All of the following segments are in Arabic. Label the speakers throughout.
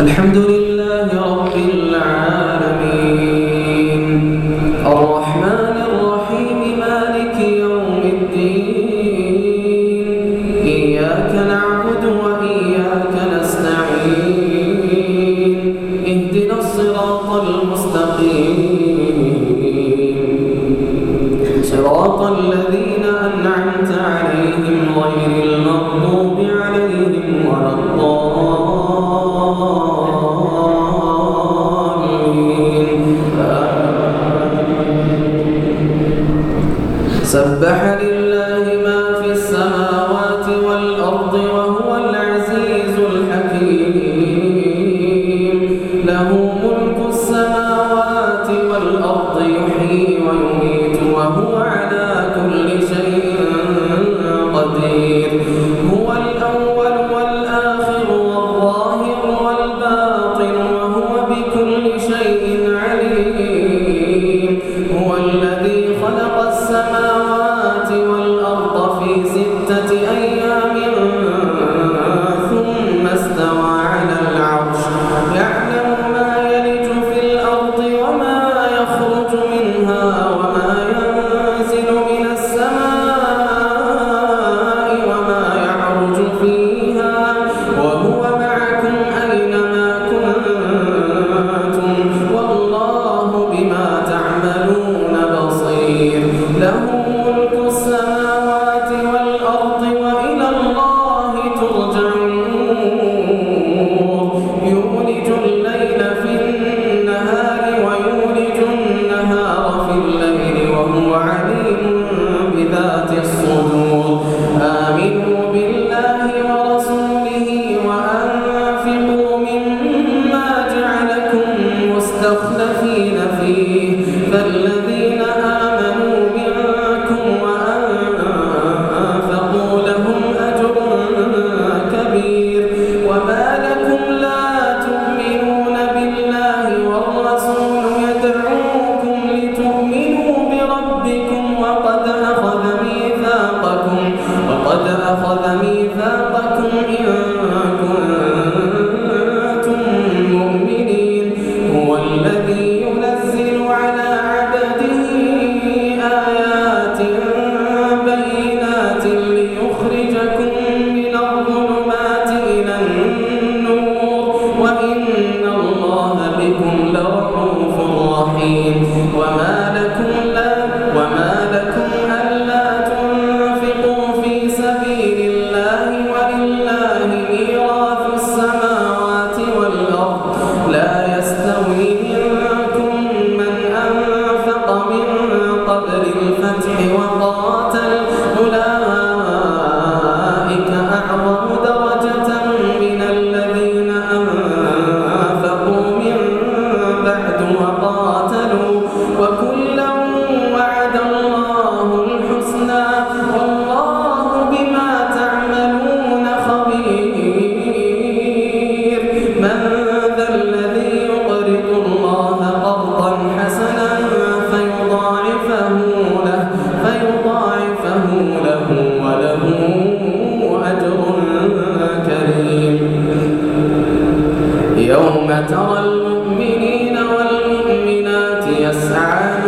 Speaker 1: الحمد لله. غير المغضوب السماوات والأرض يسعى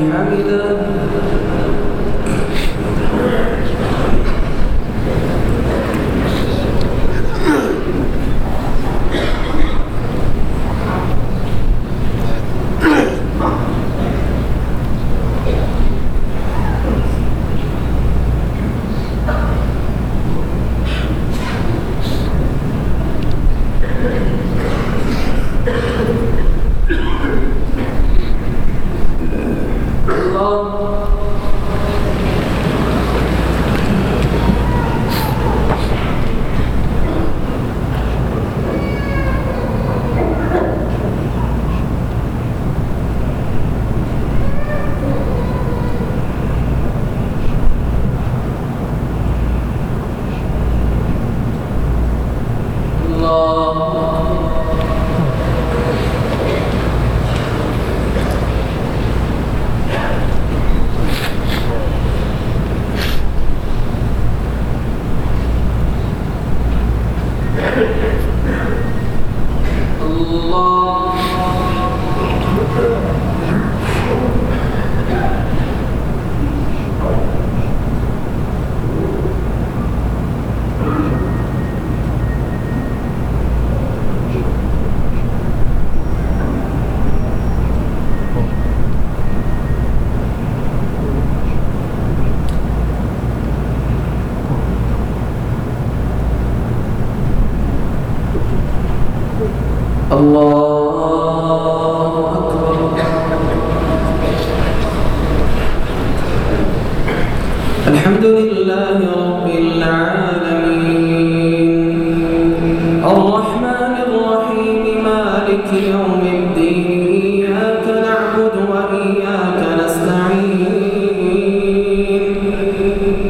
Speaker 1: حمده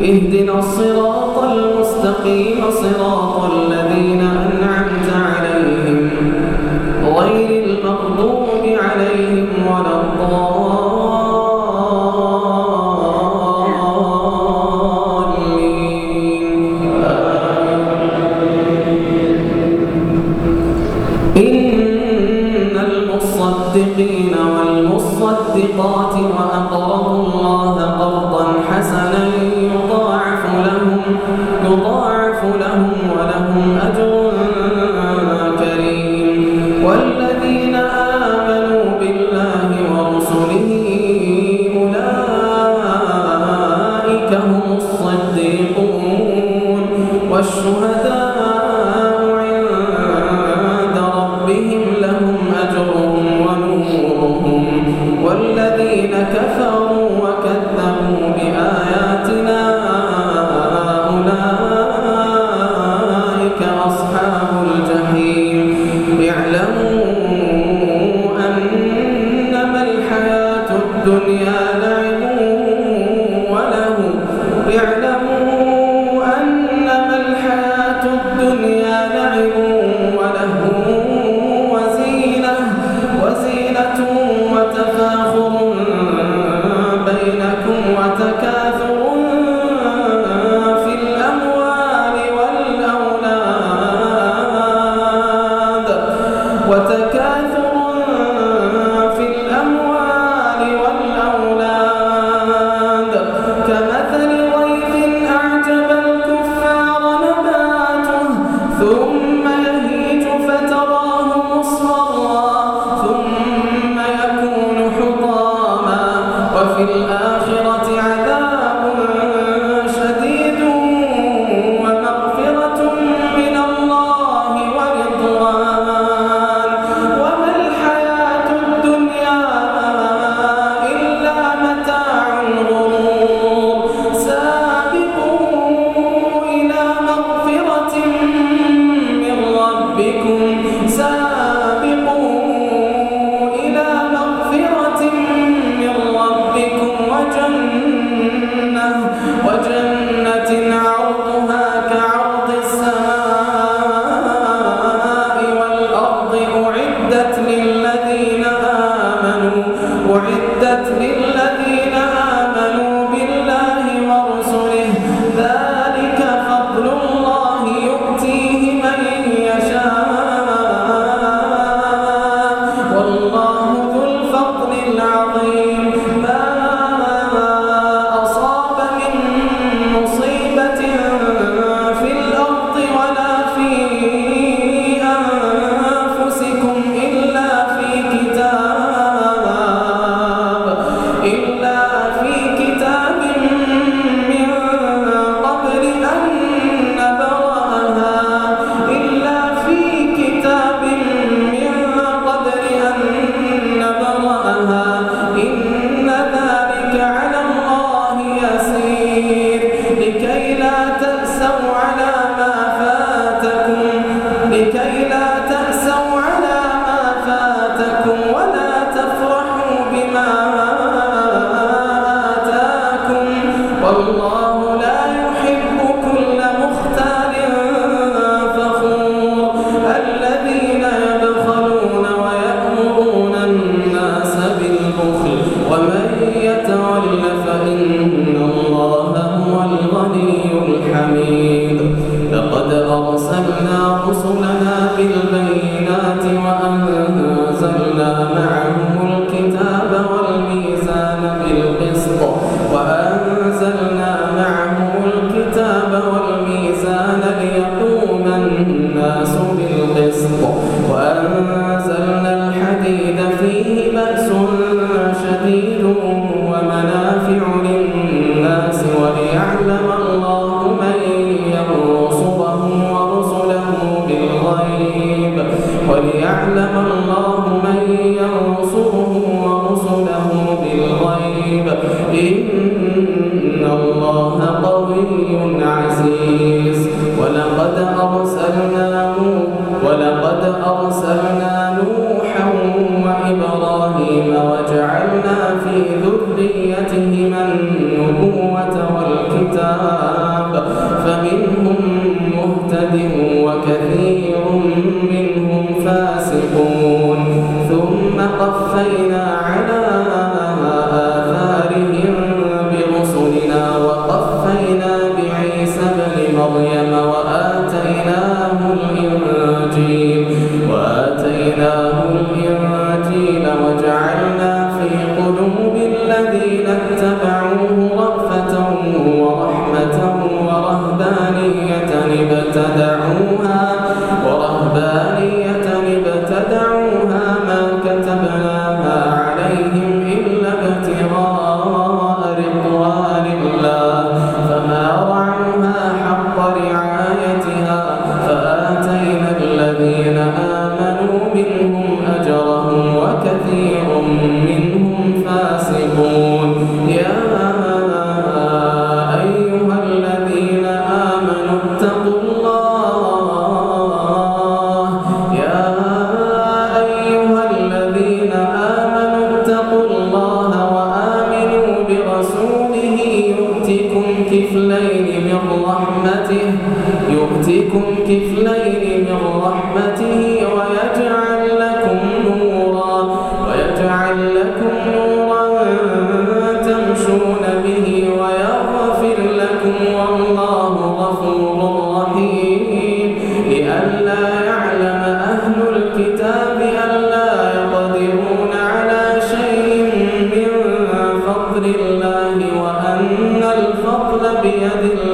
Speaker 1: اهدنا الصراط المستقيم صراط الذين أنعمت that's real بيد الله